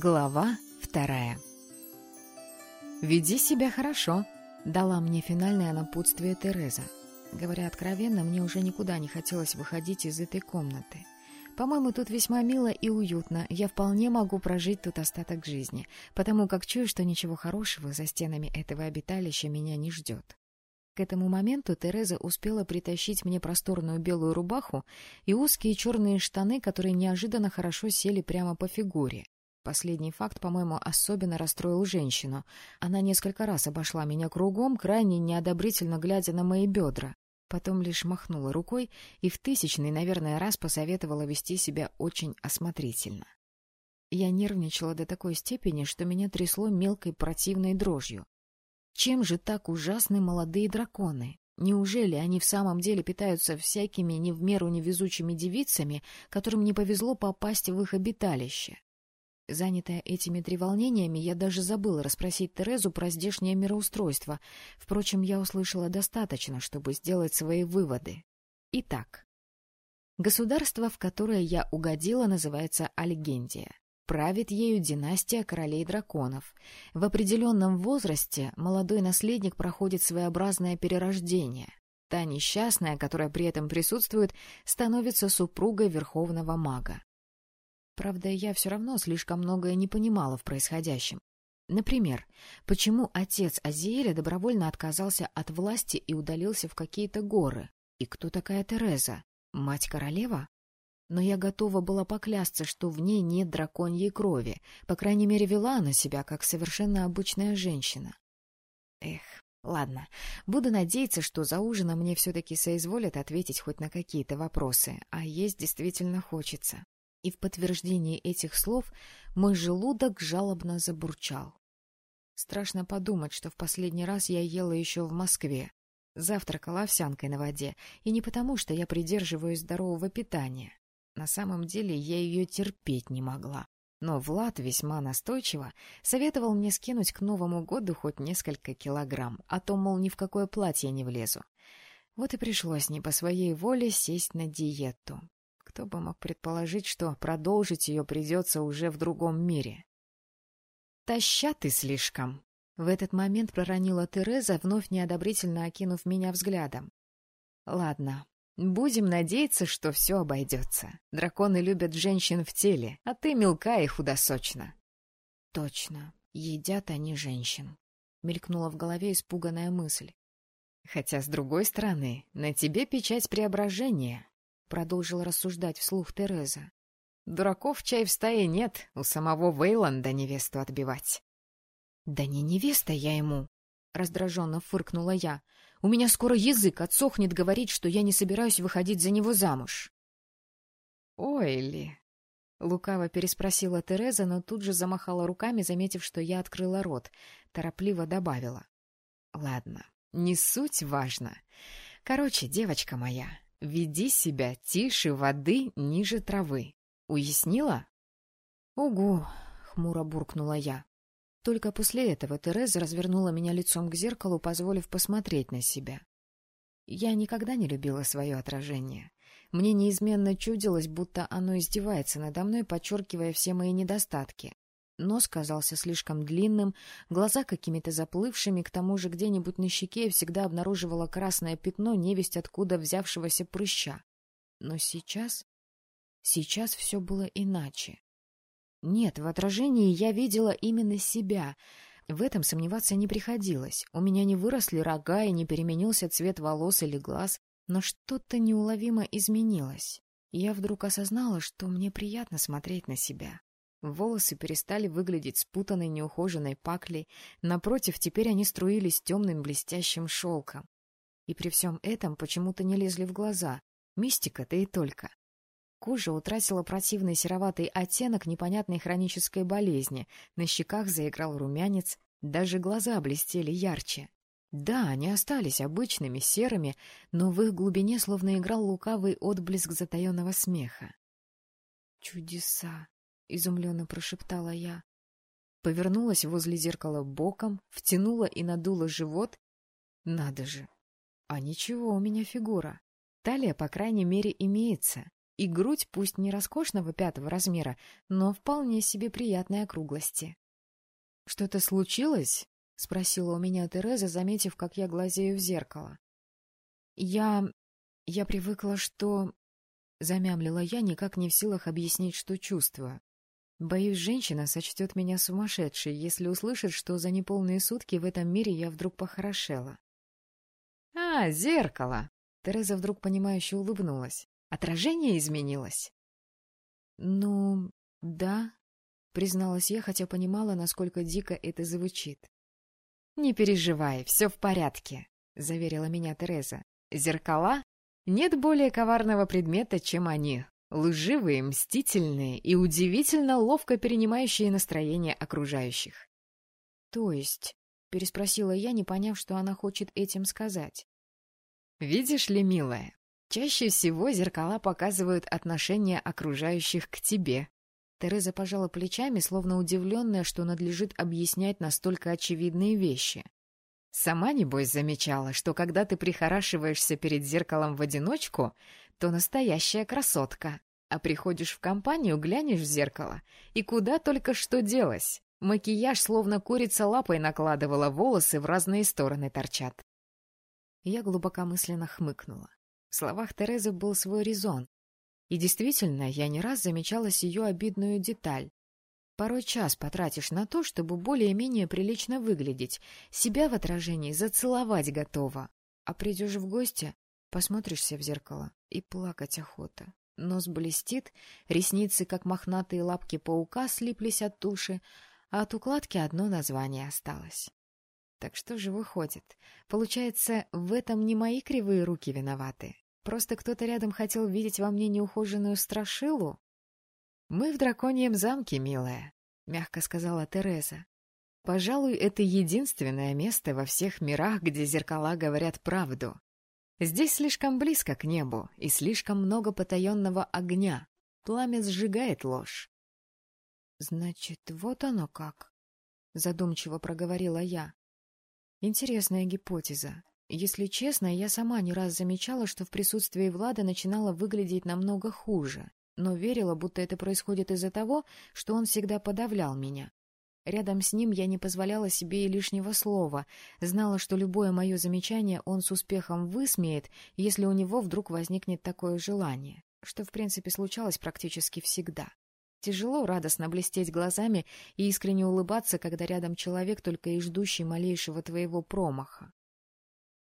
Глава вторая «Веди себя хорошо», — дала мне финальное напутствие Тереза. Говоря откровенно, мне уже никуда не хотелось выходить из этой комнаты. По-моему, тут весьма мило и уютно. Я вполне могу прожить тут остаток жизни, потому как чую, что ничего хорошего за стенами этого обиталища меня не ждет. К этому моменту Тереза успела притащить мне просторную белую рубаху и узкие черные штаны, которые неожиданно хорошо сели прямо по фигуре. Последний факт, по-моему, особенно расстроил женщину. Она несколько раз обошла меня кругом, крайне неодобрительно глядя на мои бедра. Потом лишь махнула рукой и в тысячный, наверное, раз посоветовала вести себя очень осмотрительно. Я нервничала до такой степени, что меня трясло мелкой противной дрожью. Чем же так ужасны молодые драконы? Неужели они в самом деле питаются всякими не в меру невезучими девицами, которым не повезло попасть в их обиталище? Занятая этими треволнениями, я даже забыла расспросить Терезу про здешнее мироустройство. Впрочем, я услышала достаточно, чтобы сделать свои выводы. Итак, государство, в которое я угодила, называется Альгендия. Правит ею династия королей драконов. В определенном возрасте молодой наследник проходит своеобразное перерождение. Та несчастная, которая при этом присутствует, становится супругой верховного мага. Правда, я все равно слишком многое не понимала в происходящем. Например, почему отец Азиэля добровольно отказался от власти и удалился в какие-то горы? И кто такая Тереза? Мать-королева? но я готова была поклясться, что в ней нет драконьей крови. По крайней мере, вела она себя как совершенно обычная женщина. Эх, ладно, буду надеяться, что за ужином мне все-таки соизволят ответить хоть на какие-то вопросы, а есть действительно хочется. И в подтверждении этих слов мой желудок жалобно забурчал. Страшно подумать, что в последний раз я ела еще в Москве. Завтракала овсянкой на воде, и не потому, что я придерживаюсь здорового питания. На самом деле я ее терпеть не могла. Но Влад весьма настойчиво советовал мне скинуть к Новому году хоть несколько килограмм, а то, мол, ни в какое платье не влезу. Вот и пришлось не по своей воле сесть на диету. Кто бы мог предположить, что продолжить ее придется уже в другом мире. «Таща ты слишком!» В этот момент проронила Тереза, вновь неодобрительно окинув меня взглядом. «Ладно, Будем надеяться, что все обойдется. Драконы любят женщин в теле, а ты мелка и худосочна. — Точно, едят они женщин. Мелькнула в голове испуганная мысль. — Хотя, с другой стороны, на тебе печать преображения, — продолжила рассуждать вслух Тереза. — Дураков чай в стае нет, у самого Вейланда невесту отбивать. — Да не невеста я ему, — раздраженно фыркнула я. У меня скоро язык отсохнет говорить, что я не собираюсь выходить за него замуж. — Ой ли! — лукаво переспросила Тереза, но тут же замахала руками, заметив, что я открыла рот. Торопливо добавила. — Ладно, не суть важно. Короче, девочка моя, веди себя тише воды, ниже травы. Уяснила? — Угу, — хмуро буркнула я. Только после этого Тереза развернула меня лицом к зеркалу, позволив посмотреть на себя. Я никогда не любила свое отражение. Мне неизменно чудилось, будто оно издевается надо мной, подчеркивая все мои недостатки. Нос казался слишком длинным, глаза какими-то заплывшими, к тому же где-нибудь на щеке я всегда обнаруживала красное пятно, невесть откуда взявшегося прыща. Но сейчас... Сейчас все было иначе. Нет, в отражении я видела именно себя. В этом сомневаться не приходилось. У меня не выросли рога и не переменился цвет волос или глаз, но что-то неуловимо изменилось. Я вдруг осознала, что мне приятно смотреть на себя. Волосы перестали выглядеть спутанной неухоженной паклей, напротив, теперь они струились темным блестящим шелком. И при всем этом почему-то не лезли в глаза. Мистика-то и только. Кожа утратила противный сероватый оттенок непонятной хронической болезни, на щеках заиграл румянец, даже глаза блестели ярче. Да, они остались обычными, серыми, но в их глубине словно играл лукавый отблеск затаенного смеха. «Чудеса!» — изумленно прошептала я. Повернулась возле зеркала боком, втянула и надула живот. Надо же! А ничего у меня фигура. Талия, по крайней мере, имеется. и грудь, пусть не роскошного пятого размера, но вполне себе приятной округлости. — Что-то случилось? — спросила у меня Тереза, заметив, как я глазею в зеркало. — Я... я привыкла, что... — замямлила я, никак не в силах объяснить, что чувствую. Боюсь, женщина сочтет меня сумасшедшей, если услышит, что за неполные сутки в этом мире я вдруг похорошела. — А, зеркало! — Тереза вдруг понимающе улыбнулась. — Отражение изменилось? — Ну, да, — призналась я, хотя понимала, насколько дико это звучит. — Не переживай, все в порядке, — заверила меня Тереза. — Зеркала? Нет более коварного предмета, чем они, Лживые, мстительные и удивительно ловко перенимающие настроение окружающих. — То есть? — переспросила я, не поняв, что она хочет этим сказать. — Видишь ли, милая, чаще всего зеркала показывают отношение окружающих к тебе. Тереза пожала плечами, словно удивленная, что надлежит объяснять настолько очевидные вещи. Сама, небось, замечала, что когда ты прихорашиваешься перед зеркалом в одиночку, то настоящая красотка. А приходишь в компанию, глянешь в зеркало, и куда только что делась. Макияж словно курица лапой накладывала, волосы в разные стороны торчат. Я глубокомысленно хмыкнула. В словах Терезы был свой резон. И действительно, я не раз замечала сию обидную деталь. Порой час потратишь на то, чтобы более-менее прилично выглядеть, себя в отражении зацеловать готова. А придешь в гости, посмотришься в зеркало, и плакать охота. Нос блестит, ресницы, как мохнатые лапки паука, слиплись от туши, а от укладки одно название осталось. Так что же выходит? Получается, в этом не мои кривые руки виноваты. Просто кто-то рядом хотел видеть во мне неухоженную страшилу? — Мы в драконьем замке, милая, — мягко сказала Тереза. — Пожалуй, это единственное место во всех мирах, где зеркала говорят правду. Здесь слишком близко к небу и слишком много потаенного огня. Пламя сжигает ложь. — Значит, вот оно как, — задумчиво проговорила я. Интересная гипотеза. Если честно, я сама не раз замечала, что в присутствии Влада начинала выглядеть намного хуже, но верила, будто это происходит из-за того, что он всегда подавлял меня. Рядом с ним я не позволяла себе и лишнего слова, знала, что любое мое замечание он с успехом высмеет, если у него вдруг возникнет такое желание, что, в принципе, случалось практически всегда. Тяжело радостно блестеть глазами и искренне улыбаться, когда рядом человек, только и ждущий малейшего твоего промаха.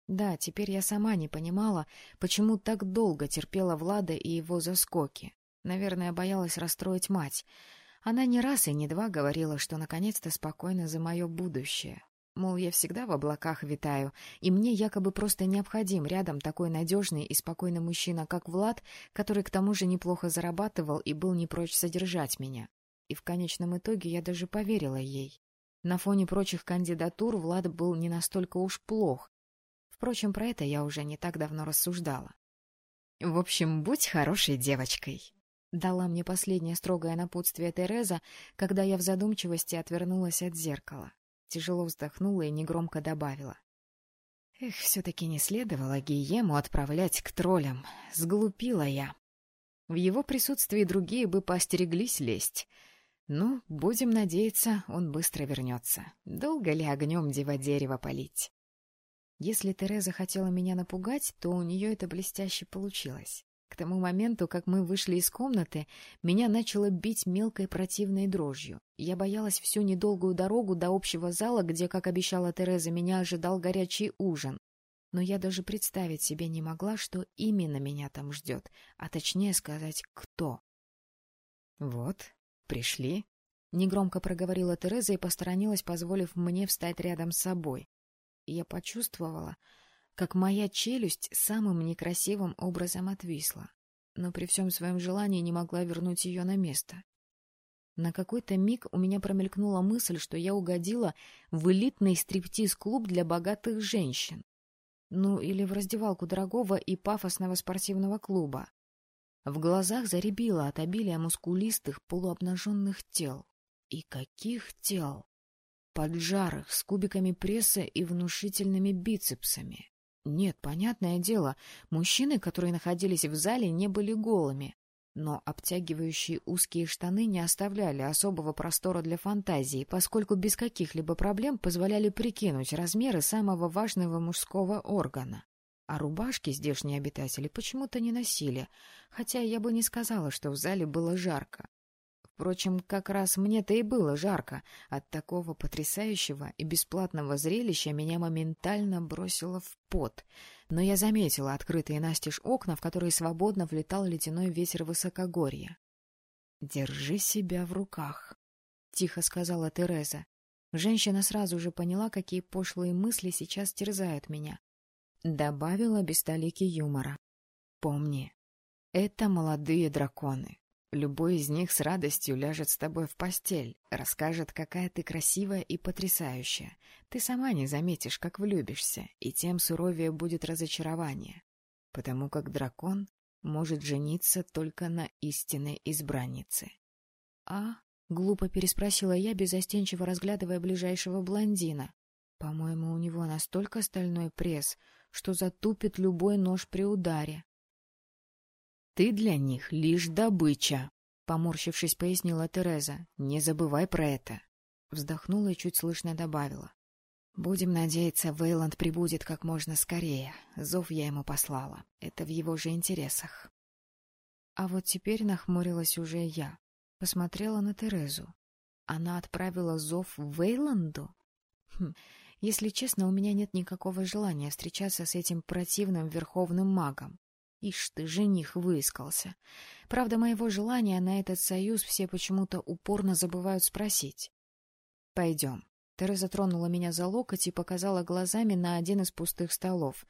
Да, теперь я сама не понимала, почему так долго терпела Влада и его заскоки. Наверное, боялась расстроить мать — она не раз и не два говорила, что наконец-то спокойно за мое будущее. Мол, я всегда в облаках витаю, и мне якобы просто необходим рядом такой надежный и спокойный мужчина, как Влад, который к тому же неплохо зарабатывал и был не прочь содержать меня. И в конечном итоге я даже поверила ей. На фоне прочих кандидатур Влад был не настолько уж плох. Впрочем, про это я уже не так давно рассуждала. В общем, будь хорошей девочкой. Дала мне последнее строгое напутствие Тереза, когда я в задумчивости отвернулась от зеркала. Тяжело вздохнула и негромко добавила. Эх, все-таки не следовало Гиему отправлять к троллям. Сглупила я. В его присутствии другие бы поостереглись лезть. Ну, будем надеяться, он быстро вернется. Долго ли огнем дева дерево полить? Если Тереза хотела меня напугать, то у нее это блестяще получилось. К тому моменту, как мы вышли из комнаты, меня начало бить мелкой противной дрожью. Я боялась всю недолгую дорогу до общего зала, где, как обещала Тереза, меня ожидал горячий ужин. Но я даже представить себе не могла, что именно меня там ждет, а точнее сказать, кто. — Вот, пришли, — негромко проговорила Тереза и посторонилась, позволив мне встать рядом с собой. я почувствовала, как моя челюсть самым некрасивым образом отвисла, но при всем своем желании не могла вернуть ее на место. На какой-то миг у меня промелькнула мысль, что я угодила в элитный стриптиз-клуб для богатых женщин. Ну, или в раздевалку дорогого и пафосного спортивного клуба. В глазах заребило от обилия мускулистых полуобнаженных тел. И каких тел! Поджарых, с кубиками пресса и внушительными бицепсами. Нет, понятное дело, мужчины, которые находились в зале, не были голыми. но обтягивающие узкие штаны не оставляли особого простора для фантазии, поскольку без каких-либо проблем позволяли прикинуть размеры самого важного мужского органа. А рубашки здешние обитатели почему-то не носили, хотя я бы не сказала, что в зале было жарко. Впрочем, как раз мне-то и было жарко. От такого потрясающего и бесплатного зрелища меня моментально бросило в пот. Но я заметила открытые настежь окна, в которые свободно влетал ледяной ветер высокогорья. «Держи себя в руках», — тихо сказала Тереза. Женщина сразу же поняла, какие пошлые мысли сейчас терзают меня. Добавила без толики юмора. «Помни, это молодые драконы. Любой из них с радостью ляжет с тобой в постель, расскажет, какая ты красивая и потрясающая. Ты сама не заметишь, как влюбишься, и тем суровее будет разочарование. Потому как дракон может жениться только на истинной избраннице. — А? — глупо переспросила я, безостенчиво разглядывая ближайшего блондина. По-моему, у него настолько стальной пресс, что затупит любой нож при ударе. Ты для них лишь добыча, — поморщившись, пояснила Тереза. — Не забывай про это. Вздохнула и чуть слышно добавила. — Будем надеяться, Вейланд прибудет как можно скорее. Зов я ему послала. Это в его же интересах. А вот теперь нахмурилась уже я. Посмотрела на Терезу. Она отправила зов Вейланду? Хм, если честно, у меня нет никакого желания встречаться с этим противным верховным магом. Ишь ты, жених выискался. Правда, моего желания на этот союз все почему-то упорно забывают спросить. — Пойдем. Тереза тронула меня за локоть и показала глазами на один из пустых столов.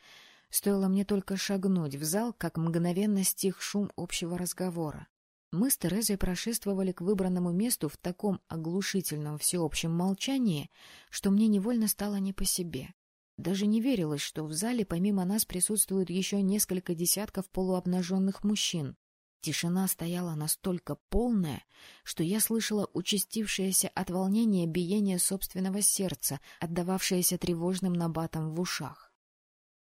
Стоило мне только шагнуть в зал, как мгновенно стих шум общего разговора. Мы с Терезой прошествовали к выбранному месту в таком оглушительном всеобщем молчании, что мне невольно стало не по себе. Даже не верилось, что в зале помимо нас присутствуют еще несколько десятков полуобнаженных мужчин. Тишина стояла настолько полная, что я слышала участившееся от волнения биение собственного сердца, отдававшееся тревожным набатом в ушах.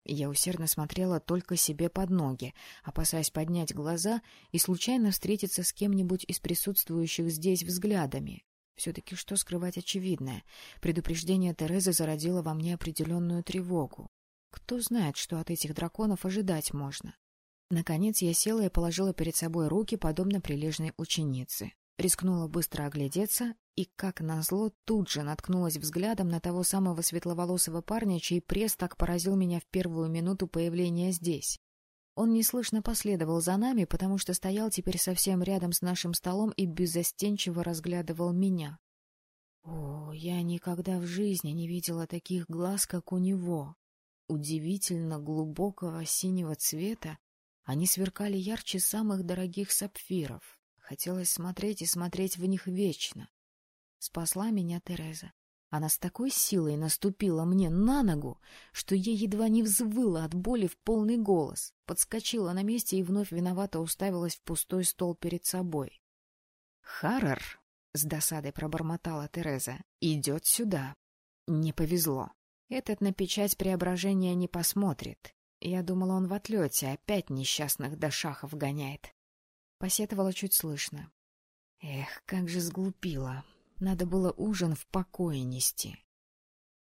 Я усердно смотрела только себе под ноги, опасаясь поднять глаза и случайно встретиться с кем-нибудь из присутствующих здесь взглядами. Все-таки что скрывать очевидное? Предупреждение Терезы зародило во мне определенную тревогу. Кто знает, что от этих драконов ожидать можно? Наконец я села и положила перед собой руки, подобно прилежной ученице. Рискнула быстро оглядеться и, как назло, тут же наткнулась взглядом на того самого светловолосого парня, чей пресс так поразил меня в первую минуту появления здесь. Он неслышно последовал за нами, потому что стоял теперь совсем рядом с нашим столом и беззастенчиво разглядывал меня. О, я никогда в жизни не видела таких глаз, как у него. Удивительно глубокого синего цвета, они сверкали ярче самых дорогих сапфиров. Хотелось смотреть и смотреть в них вечно. Спасла меня Тереза. Она с такой силой наступила мне на ногу, что я едва не взвыла от боли в полный голос, подскочила на месте и вновь виновато уставилась в пустой стол перед собой. — Харрор, — с досадой пробормотала Тереза, — идет сюда. Не повезло. Этот на печать преображения не посмотрит. Я думала, он в отлете, опять несчастных до шахов гоняет. Посетовала чуть слышно. Эх, как же сглупила. Надо было ужин в покое нести.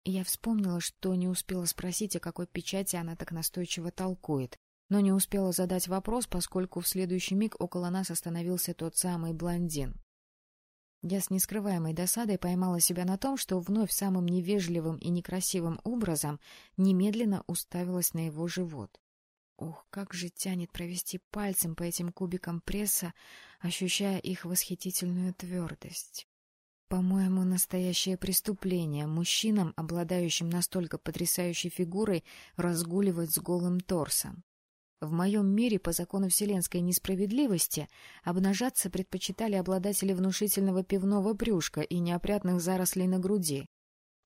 Я вспомнила, что не успела спросить, о какой печати она так настойчиво толкует, но не успела задать вопрос, поскольку в следующий миг около нас остановился тот самый блондин. Я с нескрываемой досадой поймала себя на том, что вновь самым невежливым и некрасивым образом немедленно уставилась на его живот. Ох, как же тянет провести пальцем по этим кубикам пресса, ощущая их восхитительную твердость. По-моему, настоящее преступление мужчинам, обладающим настолько потрясающей фигурой, разгуливать с голым торсом. В моем мире, по закону вселенской несправедливости, обнажаться предпочитали обладатели внушительного пивного брюшка и неопрятных зарослей на груди.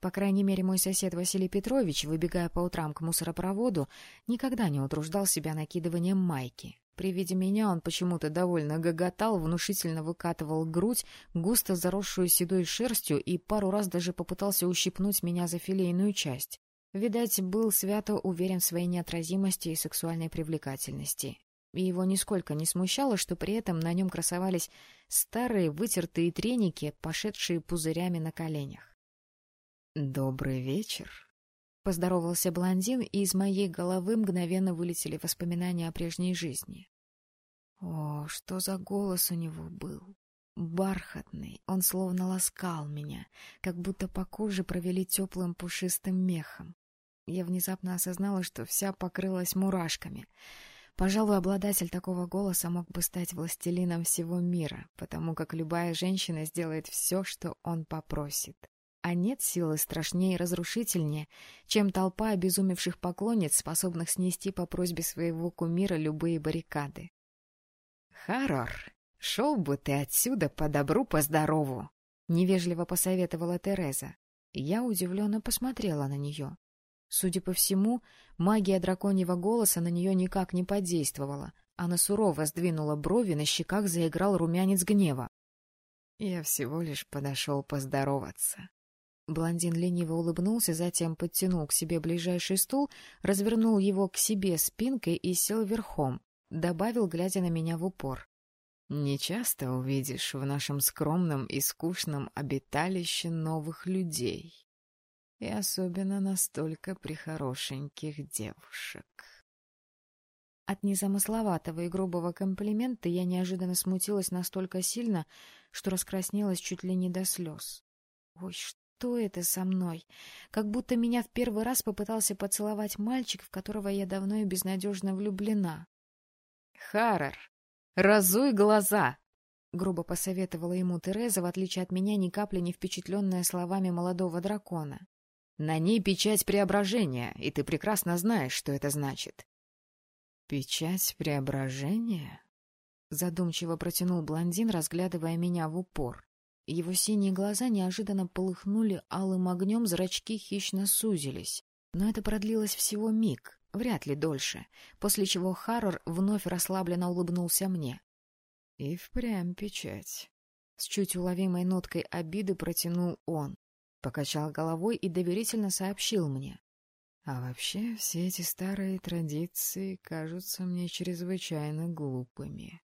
По крайней мере, мой сосед Василий Петрович, выбегая по утрам к мусоропроводу, никогда не утруждал себя накидыванием майки. При виде меня он почему-то довольно гоготал, внушительно выкатывал грудь, густо заросшую седой шерстью, и пару раз даже попытался ущипнуть меня за филейную часть. Видать, был свято уверен в своей неотразимости и сексуальной привлекательности. и его нисколько не смущало, что при этом на нем красовались старые вытертые треники, пошедшие пузырями на коленях. «Добрый вечер», — поздоровался блондин, и из моей головы мгновенно вылетели воспоминания о прежней жизни. О, что за голос у него был! Бархатный, он словно ласкал меня, как будто по коже провели теплым пушистым мехом. Я внезапно осознала, что вся покрылась мурашками — Пожалуй, обладатель такого голоса мог бы стать властелином всего мира, потому как любая женщина сделает все, что он попросит. А нет силы страшнее и разрушительнее, чем толпа обезумевших поклонниц, способных снести по просьбе своего кумира любые баррикады. «Харрор, шел бы ты отсюда по добру, по здорову!» — невежливо посоветовала Тереза. Я удивленно посмотрела на нее. Судя по всему, магия драконьего голоса на нее никак не подействовала. Она сурово сдвинула брови, на щеках заиграл румянец гнева. Я всего лишь подошел поздороваться. Блондин лениво улыбнулся, затем подтянул к себе ближайший стул, развернул его к себе спинкой и сел верхом, добавил, глядя на меня в упор. — Не часто увидишь в нашем скромном и скучном обиталище новых людей и особенно настолько прихорошеньких девушек. От незамысловатого и грубого комплимента я неожиданно смутилась настолько сильно, что раскраснелась чуть ли не до слез. Ой, что это со мной? Как будто меня в первый раз попытался поцеловать мальчик, в которого я давно и безнадежно влюблена. — Харрор, разуй глаза! — грубо посоветовала ему Тереза, в отличие от меня, ни капли не впечатленная словами молодого дракона. На ней печать преображения, и ты прекрасно знаешь, что это значит. — Печать преображения? — задумчиво протянул блондин, разглядывая меня в упор. Его синие глаза неожиданно полыхнули алым огнем, зрачки хищно сузились. Но это продлилось всего миг, вряд ли дольше, после чего Харрор вновь расслабленно улыбнулся мне. — И впрямь печать. С чуть уловимой ноткой обиды протянул он покачал головой и доверительно сообщил мне. А вообще, все эти старые традиции кажутся мне чрезвычайно глупыми.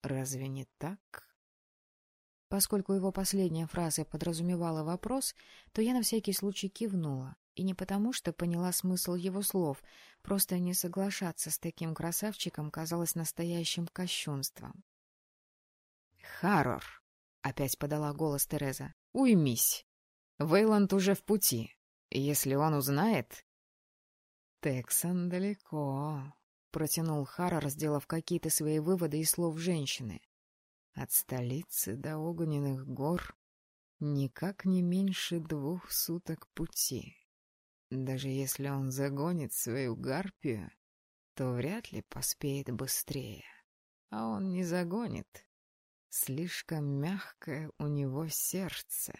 Разве не так? Поскольку его последняя фраза подразумевала вопрос, то я на всякий случай кивнула. И не потому, что поняла смысл его слов, просто не соглашаться с таким красавчиком казалось настоящим кощунством. «Харрор!» — опять подала голос Тереза. «Уймись! Вейланд уже в пути. Если он узнает... Тексан далеко, — протянул Хара, сделав какие-то свои выводы из слов женщины. От столицы до огненных гор никак не меньше двух суток пути. Даже если он загонит свою гарпию, то вряд ли поспеет быстрее. А он не загонит. Слишком мягкое у него сердце.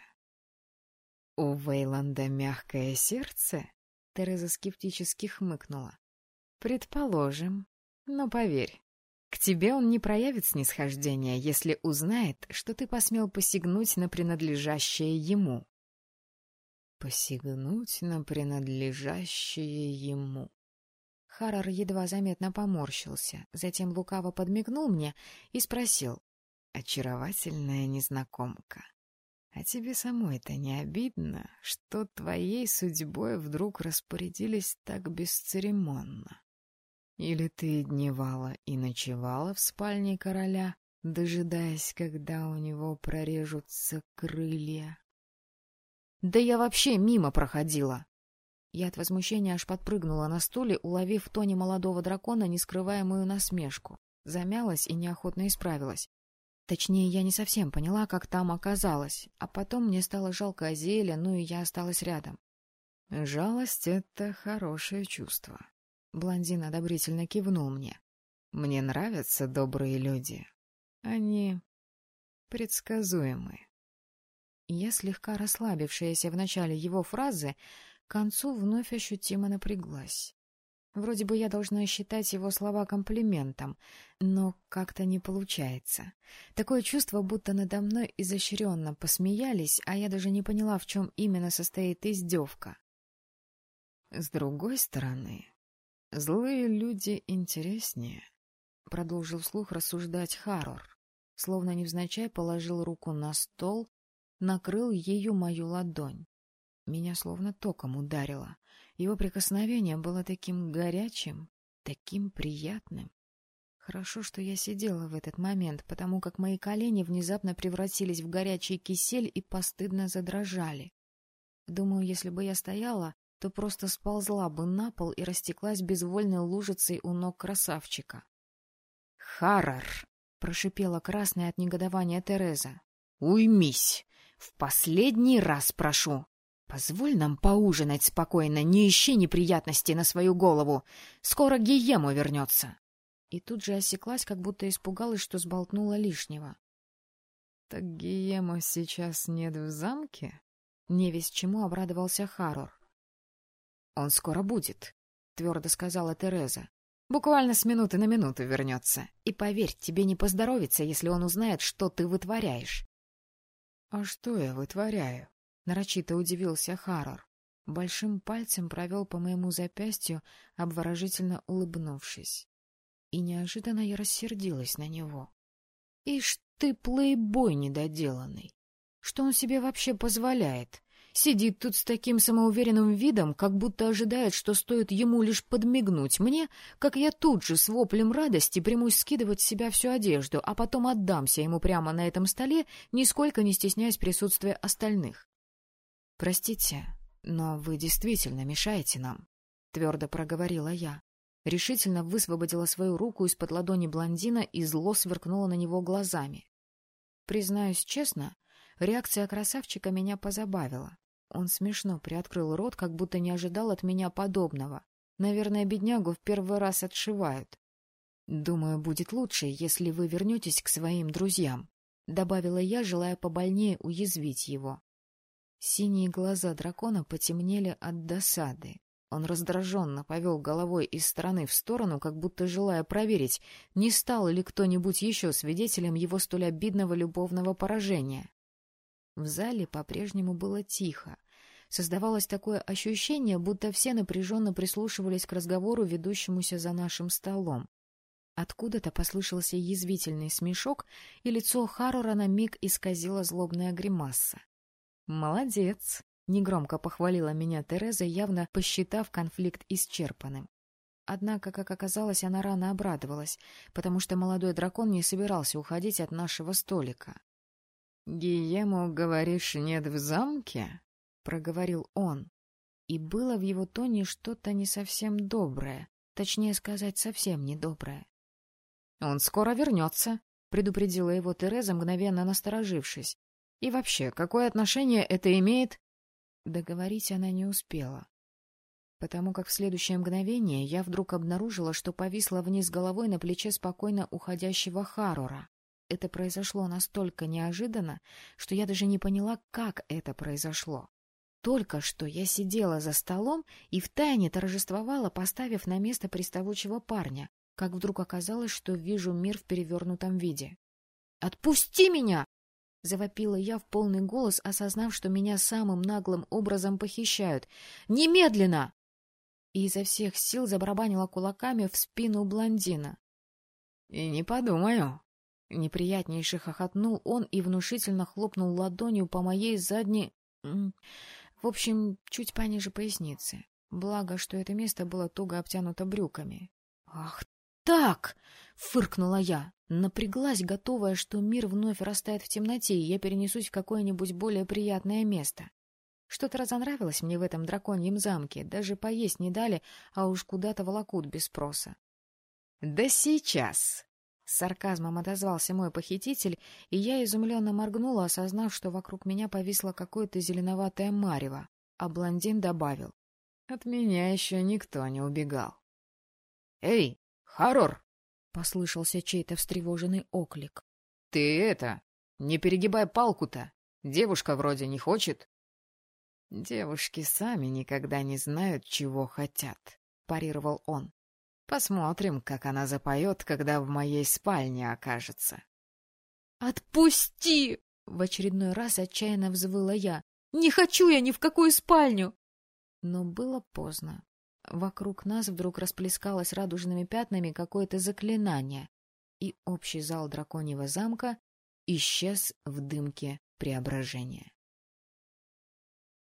«У Вейланда мягкое сердце?» Тереза скептически хмыкнула. «Предположим. Но поверь, к тебе он не проявит снисхождения, если узнает, что ты посмел посягнуть на принадлежащее ему». «Посягнуть на принадлежащее ему». Харрор едва заметно поморщился, затем лукаво подмигнул мне и спросил. «Очаровательная незнакомка, а тебе самой-то не обидно, что твоей судьбой вдруг распорядились так бесцеремонно? Или ты дневала и ночевала в спальне короля, дожидаясь, когда у него прорежутся крылья? Да я вообще мимо проходила. Я от возмущения аж подпрыгнула на стуле, уловив в тоне молодого дракона нескрываемую насмешку. Замялась и неохотно исправилась. Точнее, я не совсем поняла, как там оказалось, а потом мне стало жалко Азеля, ну и я осталась рядом. «Жалость — это хорошее чувство». Блондин одобрительно кивнул мне. «Мне нравятся добрые люди. Они предсказуемы». Я, слегка расслабившаяся в начале его фразы, к концу вновь ощутимо напряглась. Вроде бы я должна считать его слова комплиментом, но как-то не получается. Такое чувство, будто надо мной изощренно посмеялись, а я даже не поняла, в чем именно состоит издевка. С другой стороны, злые люди интереснее. продолжил вслух рассуждать Харрор. Словно невзначай положил руку на стол, накрыл ею мою ладонь. Меня словно током ударило. Его прикосновение было таким горячим, таким приятным. Хорошо, что я сидела в этот момент, потому как мои колени внезапно превратились в горячий кисель и постыдно задрожали. Думаю, если бы я стояла, то просто сползла бы на пол и растеклась безвольной лужицей у ног красавчика. «Харрор!» — прошипела красная от негодования Тереза. «Уймись! В последний раз прошу! Позволь нам поужинать спокойно, не ищи неприятностей на свою голову. Скоро Гиему вернется!» И тут же осеклась, как будто испугалась, что сболтнула лишнего. — Так Гиему сейчас нет в замке? Не весь чему обрадовался Харрор. — Он скоро будет, — твердо сказала Тереза. — Буквально с минуты на минуту вернется. И поверь, тебе не поздоровится, если он узнает, что ты вытворяешь. — А что я вытворяю? — нарочито удивился Харрор. Большим пальцем провел по моему запястью, обворожительно улыбнувшись. И неожиданно я рассердилась на него. — Ишь ты, плейбой недоделанный! Что он себе вообще позволяет? Сидит тут с таким самоуверенным видом, как будто ожидает, что стоит ему лишь подмигнуть мне, как я тут же с воплем радости примусь скидывать с себя всю одежду, а потом отдамся ему прямо на этом столе, нисколько не стесняясь присутствия остальных. — Простите, но вы действительно мешаете нам, — твердо проговорила я. Решительно высвободила свою руку из-под ладони блондина и зло сверкнула на него глазами. Признаюсь честно, реакция красавчика меня позабавила. Он смешно приоткрыл рот, как будто не ожидал от меня подобного. Наверное, беднягу в первый раз отшивают. «Думаю, будет лучше, если вы вернетесь к своим друзьям», — добавила я, желая побольнее уязвить его. Синие глаза дракона потемнели от досады. Он раздраженно повел головой из стороны в сторону, как будто желая проверить, не стал ли кто-нибудь еще свидетелем его столь обидного любовного поражения. В зале по-прежнему было тихо. Создавалось такое ощущение, будто все напряженно прислушивались к разговору, ведущемуся за нашим столом. Откуда-то послышался язвительный смешок, и лицо Харрора на миг исказила злобная гримаса. «Молодец!» — негромко похвалила меня Тереза, явно посчитав конфликт исчерпанным. Однако, как оказалось, она рано обрадовалась, потому что молодой дракон не собирался уходить от нашего столика. — Гиему, говоришь, нет в замке? — проговорил он. И было в его тоне что-то не совсем доброе, точнее сказать, совсем недоброе. — Он скоро вернется, — предупредила его Тереза, мгновенно насторожившись. — И вообще, какое отношение это имеет? Договорить она не успела потому как в следующее мгновение я вдруг обнаружила, что повисла вниз головой на плече спокойно уходящего Харура. Это произошло настолько неожиданно, что я даже не поняла, как это произошло. Только что я сидела за столом и втайне торжествовала, поставив на место приставучего парня, как вдруг оказалось, что вижу мир в перевернутом виде. «Отпусти меня!» — завопила я в полный голос, осознав, что меня самым наглым образом похищают. «Немедленно!» И изо всех сил забарабанила кулаками в спину блондина. «И не подумаю», Неприятнейше хохотнул он и внушительно хлопнул ладонью по моей задней... В общем, чуть пониже поясницы. Благо, что это место было туго обтянуто брюками. «Ах так!» — фыркнула я. Напряглась, готовая, что мир вновь растает в темноте, и я перенесусь в какое-нибудь более приятное место. Что-то разонравилось мне в этом драконьем замке, даже поесть не дали, а уж куда-то волокут без спроса. — Да сейчас! С сарказмом отозвался мой похититель, и я изумленно моргнула, осознав, что вокруг меня повисло какое-то зеленоватое марево, а блондин добавил. От меня еще никто не убегал. — Эй, Харор! — послышался чей-то встревоженный оклик. — Ты это, не перегибай палку-то, девушка вроде не хочет. — Девушки сами никогда не знают, чего хотят, — парировал он. Посмотрим, как она запоет, когда в моей спальне окажется. «Отпусти!» — в очередной раз отчаянно взвыла я. «Не хочу я ни в какую спальню!» Но было поздно. Вокруг нас вдруг расплескалось радужными пятнами какое-то заклинание, и общий зал драконьего замка исчез в дымке преображения.